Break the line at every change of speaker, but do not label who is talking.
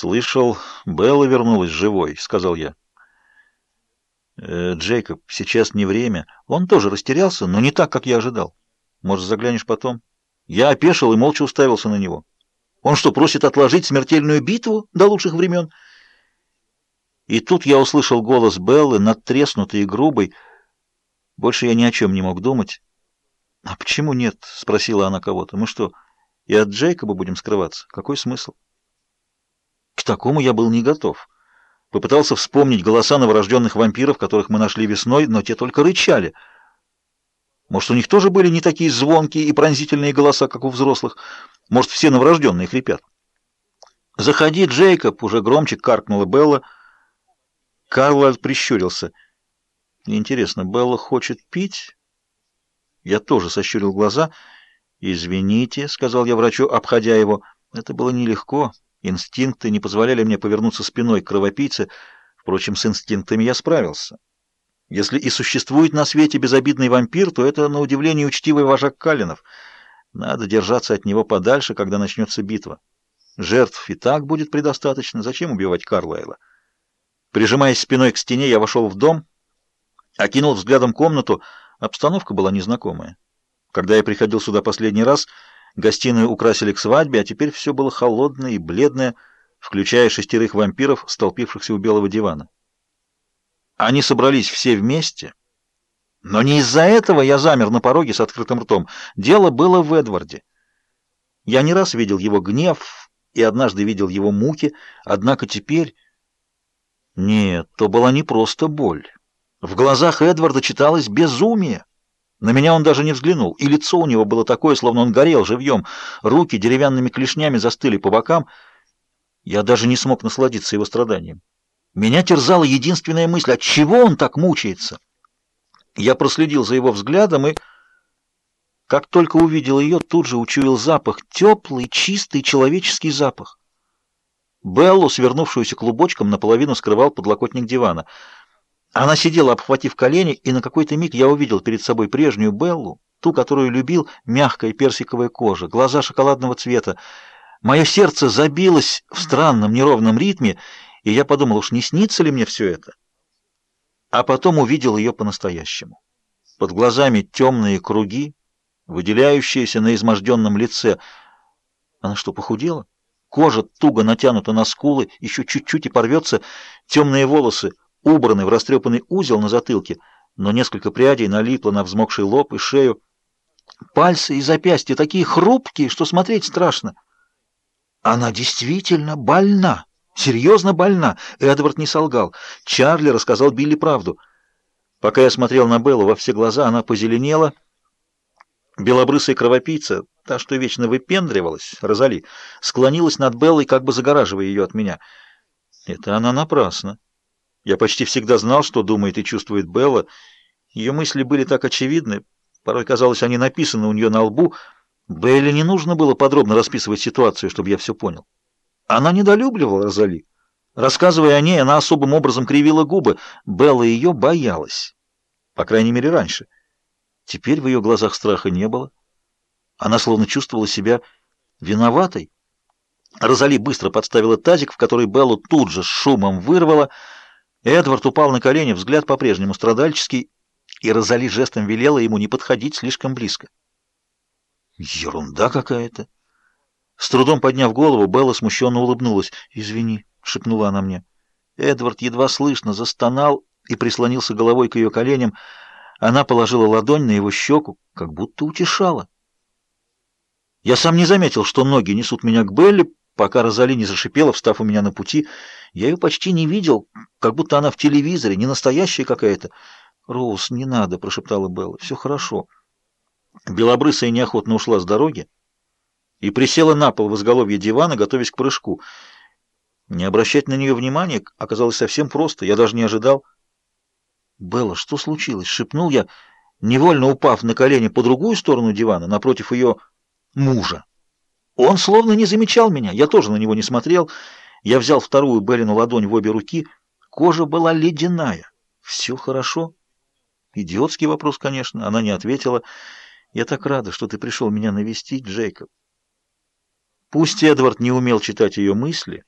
«Слышал, Белла вернулась живой», — сказал я. «Э, «Джейкоб, сейчас не время. Он тоже растерялся, но не так, как я ожидал. Может, заглянешь потом?» Я опешил и молча уставился на него. «Он что, просит отложить смертельную битву до лучших времен?» И тут я услышал голос Беллы, надтреснутый и грубый. Больше я ни о чем не мог думать. «А почему нет?» — спросила она кого-то. «Мы что, и от Джейкоба будем скрываться? Какой смысл?» К такому я был не готов. Попытался вспомнить голоса новорожденных вампиров, которых мы нашли весной, но те только рычали. Может, у них тоже были не такие звонкие и пронзительные голоса, как у взрослых? Может, все новорожденные хрипят? «Заходи, Джейкоб!» — уже громче каркнула Белла. Карлайлд прищурился. «Интересно, Белла хочет пить?» Я тоже сощурил глаза. «Извините», — сказал я врачу, обходя его. «Это было нелегко. Инстинкты не позволяли мне повернуться спиной к кровопийце. Впрочем, с инстинктами я справился. Если и существует на свете безобидный вампир, то это, на удивление, учтивый вожак Калинов. Надо держаться от него подальше, когда начнется битва. Жертв и так будет предостаточно. Зачем убивать Карлайла?» Прижимаясь спиной к стене, я вошел в дом, окинул взглядом комнату. Обстановка была незнакомая. Когда я приходил сюда последний раз, гостиную украсили к свадьбе, а теперь все было холодное и бледное, включая шестерых вампиров, столпившихся у белого дивана. Они собрались все вместе, но не из-за этого я замер на пороге с открытым ртом. Дело было в Эдварде. Я не раз видел его гнев и однажды видел его муки, однако теперь... Нет, то была не просто боль. В глазах Эдварда читалось безумие. На меня он даже не взглянул, и лицо у него было такое, словно он горел живьем. Руки деревянными клешнями застыли по бокам. Я даже не смог насладиться его страданием. Меня терзала единственная мысль, от чего он так мучается? Я проследил за его взглядом и, как только увидел ее, тут же учуял запах, теплый, чистый человеческий запах. Беллу, свернувшуюся клубочком, наполовину скрывал подлокотник дивана. Она сидела, обхватив колени, и на какой-то миг я увидел перед собой прежнюю Беллу, ту, которую любил, мягкая персиковая кожа, глаза шоколадного цвета. Мое сердце забилось в странном неровном ритме, и я подумал, уж не снится ли мне все это? А потом увидел ее по-настоящему. Под глазами темные круги, выделяющиеся на изможденном лице. Она что, похудела? Кожа туго натянута на скулы, еще чуть-чуть и порвется. Темные волосы убраны в растрепанный узел на затылке, но несколько прядей налипло на взмокший лоб и шею. Пальцы и запястья такие хрупкие, что смотреть страшно. Она действительно больна, серьезно больна. Эдвард не солгал. Чарли рассказал Билли правду. Пока я смотрел на Беллу во все глаза, она позеленела. Белобрысая кровопийца Та, что вечно выпендривалась, Розали, склонилась над Беллой, как бы загораживая ее от меня. Это она напрасно. Я почти всегда знал, что думает и чувствует Белла. Ее мысли были так очевидны, порой казалось, они написаны у нее на лбу. Белле не нужно было подробно расписывать ситуацию, чтобы я все понял. Она недолюбливала Розали. Рассказывая о ней, она особым образом кривила губы. Белла ее боялась. По крайней мере, раньше. Теперь в ее глазах страха не было. Она словно чувствовала себя виноватой. Розали быстро подставила тазик, в который Беллу тут же с шумом вырвала. Эдвард упал на колени, взгляд по-прежнему страдальческий, и Розали жестом велела ему не подходить слишком близко. Ерунда какая-то. С трудом подняв голову, Белла смущенно улыбнулась. «Извини», — шепнула она мне. Эдвард едва слышно застонал и прислонился головой к ее коленям. Она положила ладонь на его щеку, как будто утешала. Я сам не заметил, что ноги несут меня к Белли, пока Розали не зашипела, встав у меня на пути. Я ее почти не видел, как будто она в телевизоре, не настоящая какая-то. «Роуз, не надо», — прошептала Белла, — «все хорошо». Белобрысая неохотно ушла с дороги и присела на пол в изголовье дивана, готовясь к прыжку. Не обращать на нее внимания оказалось совсем просто, я даже не ожидал. «Белла, что случилось?» — шепнул я, невольно упав на колени по другую сторону дивана, напротив ее мужа. Он словно не замечал меня, я тоже на него не смотрел. Я взял вторую Беллину ладонь в обе руки. Кожа была ледяная. «Все хорошо?» Идиотский вопрос, конечно. Она не ответила. «Я так рада, что ты пришел меня навестить, Джейкоб». Пусть Эдвард не умел читать ее мысли,